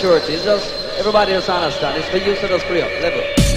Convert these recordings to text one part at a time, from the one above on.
of surety. It's just everybody else understand. It's for you to just free up. Level.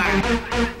Star.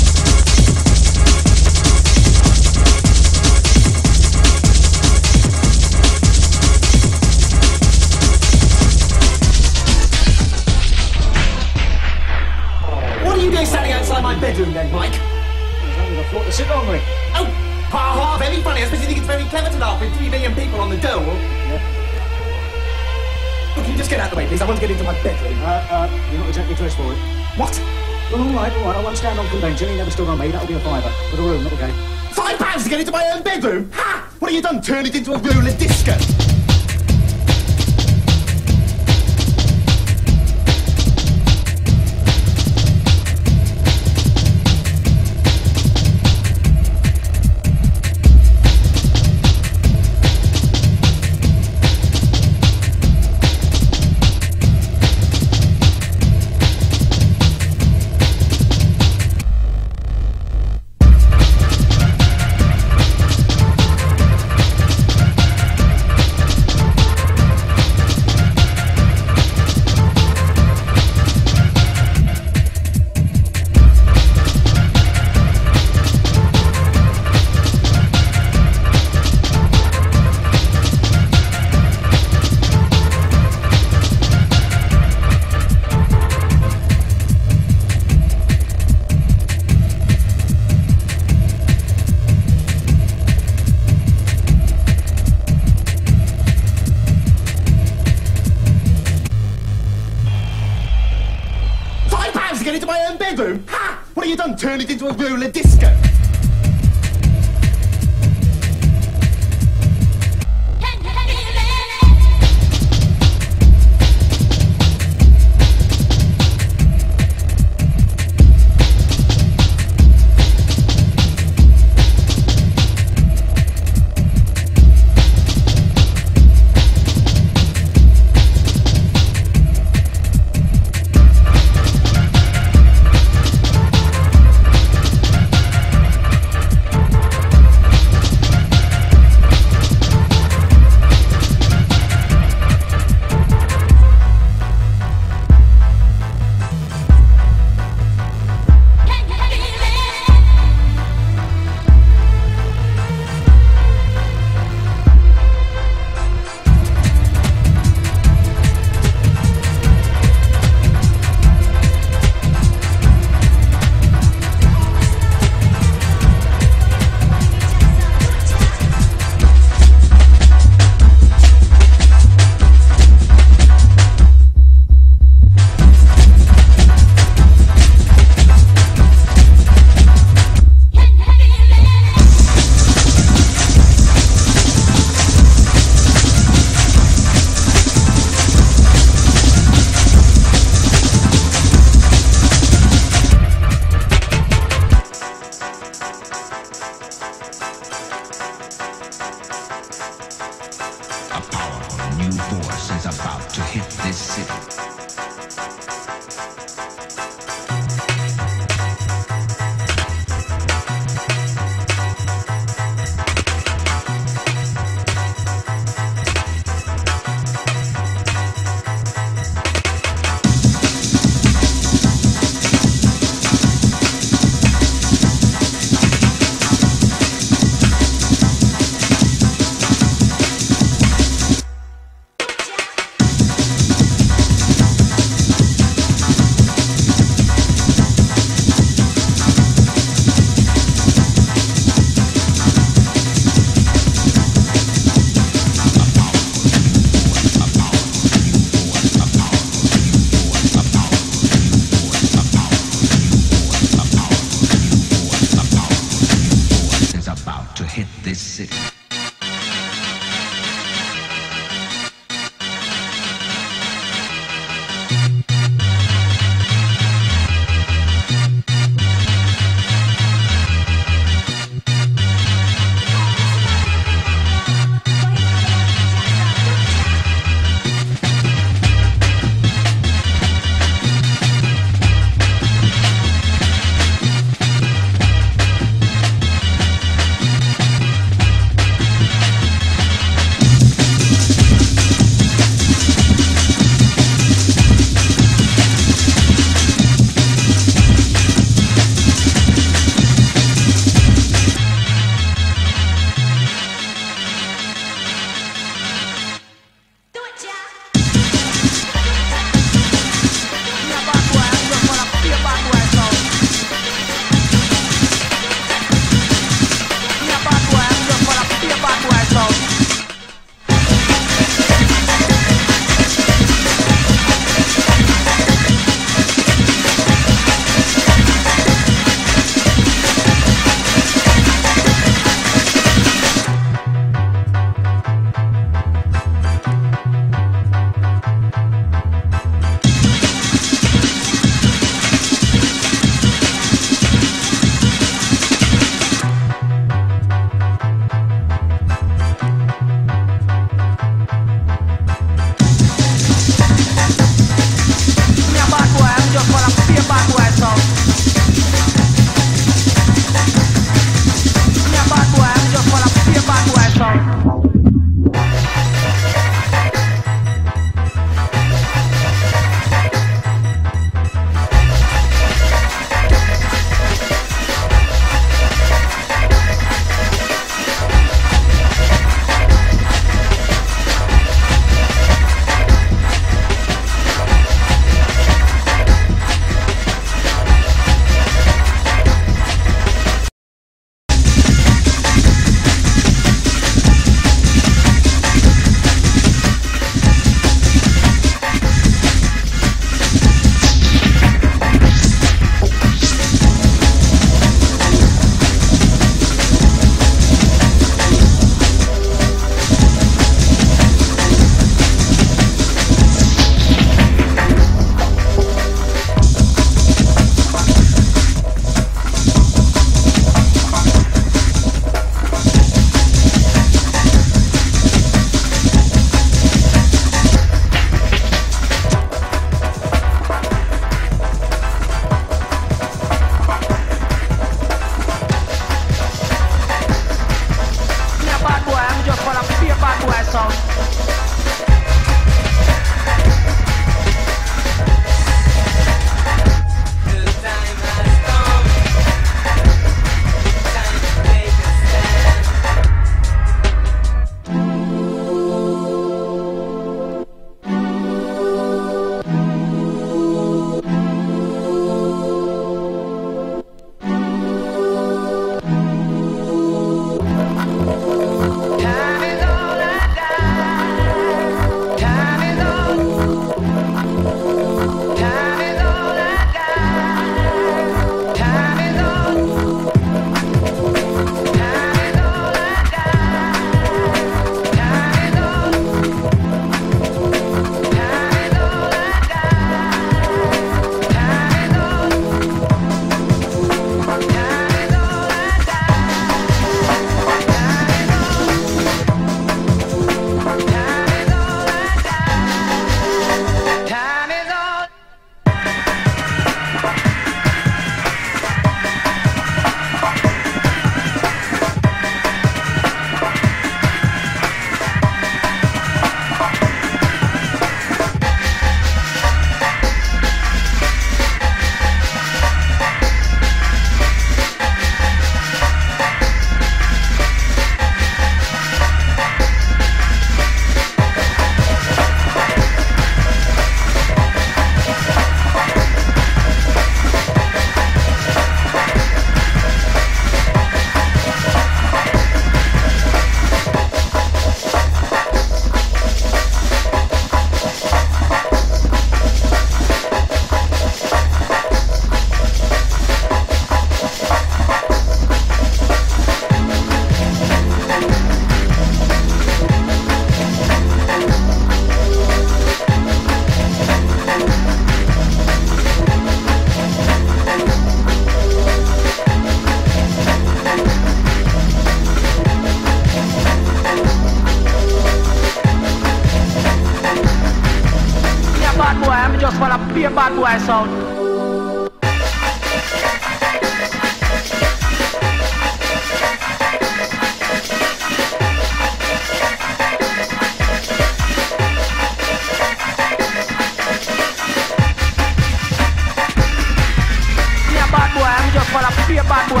A bad boy.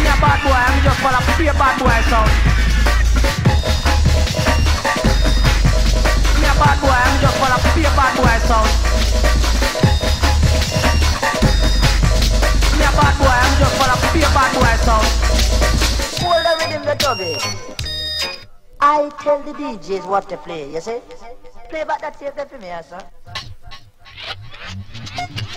Me a bad boy, I'm just wanna be a bad boy sound. Me a bad boy, I'm just wanna be a bad boy sound. Me a bad boy, I'm just wanna be a bad boy sound. Hold the rhythm, the doggy. I tell the DJs what to play, you see? Play back that tape there for me, sir.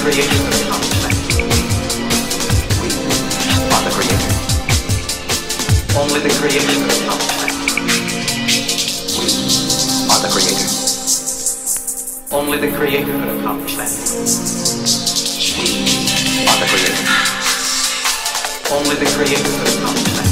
creation are the creator. Only the creation of complex. We are the creator. Only the creator could accomplish that. We are the creator. Only the creator could accomplish that.